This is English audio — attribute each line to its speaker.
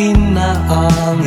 Speaker 1: In na ang